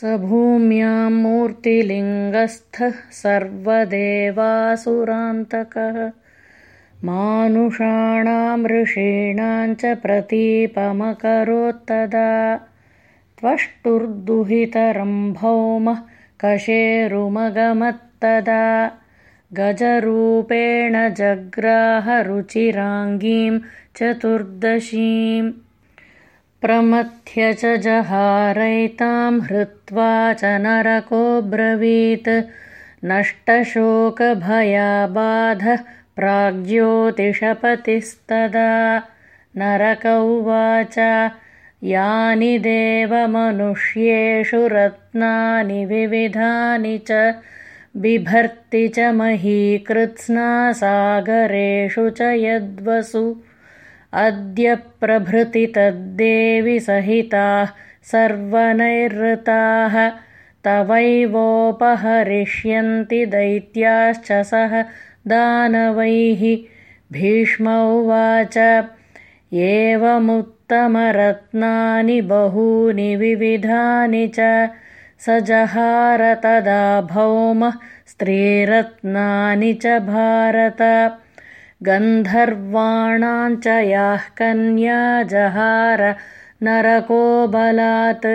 स भूम्यां मूर्तिलिङ्गस्थः सर्वदेवासुरान्तकः। मानुषाणां ऋषीणां च प्रतीपमकरोत्तदा त्वष्टुर्दुहितरं भौमः कशेरुमगमत्तदा गजरूपेण जग्राहरुचिराङ्गीं चतुर्दशीम् प्रमथ्य च जहारैतां हृत्वा च नरकोऽब्रवीत् नष्टशोकभयाबाधः प्राग्ज्योतिषपतिस्तदा। नरक उवाच यानि देवमनुष्येषु रत्नानि विविधानि च बिभर्ति च महीकृत्स्ना सागरेषु च यद्वसु अद्य प्रभृति तद्देवि सहिताः सर्वनैरृताः तवैवोपहरिष्यन्ति दैत्याश्च सह दानवैः। भीष्म उवाच एवमुत्तमरत्नानि बहूनि विविधानि च स जहार तदा भौमः स्त्रीरत्नानि च भारत गन्धर्वाणाञ्च याः कन्या जहार नरको बलात्।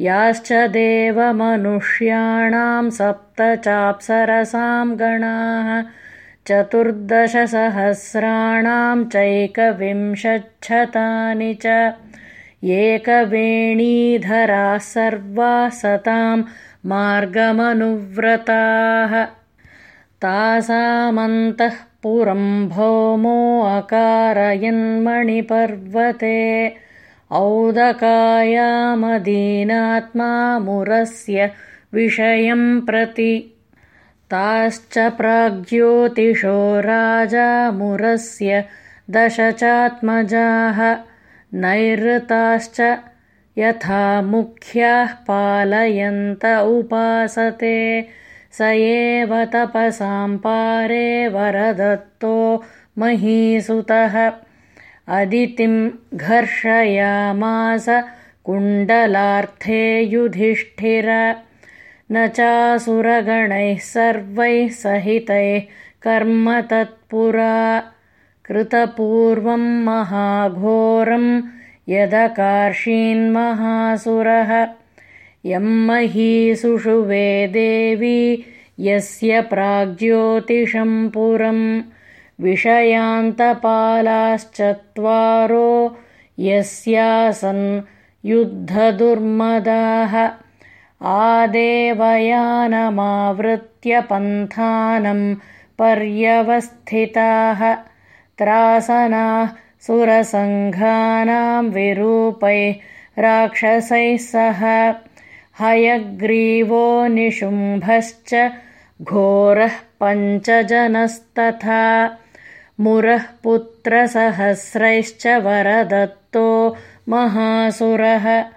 याश्च देवमनुष्याणां सप्त चाप्सरसां गणाः। चतुर्दशसहस्राणां चैकविंशच्छतानि च। एकवेणीधराः सर्वाः सतां मार्गमनुव्रताः तासामन्तः पुरं भौमो अकारयन्मणिपर्वते। औदकायामदीनात्मा मुरस्य विषयं प्रति। ताश्च प्राग्ज्योतिषो राजा मुरस्य दश चात्मजाः नैरृताश्च यथा मुख्याः पालयन्त उपासते स एव तपसां पारे वरदत्तो महीसुतः। अदितिं घर्षयामास कुण्डलार्थे युधिष्ठिर। न चासुरगणैः सर्वैः सहितैः कर्म तत्पुरा। कृतपूर्वं महाघोरं यदकार्षीन्महासुरः यं महीसुषु देवी यस्य प्राग्ज्योतिषं पुरं विषयान्तपालाश्चत्वारो यस्यासन् युद्धदुर्मदाः आदेवयानमावृत्य पन्थानं पर्यवस्थिताः त्रासनाः सुरसङ्घानां विरूपैः राक्षसैः सह हयग्रीवो निशुम्भश्च घोरः पञ्चजनस्तथा मुरः पुत्रसहस्रैश्च वरदत्तो महासुरः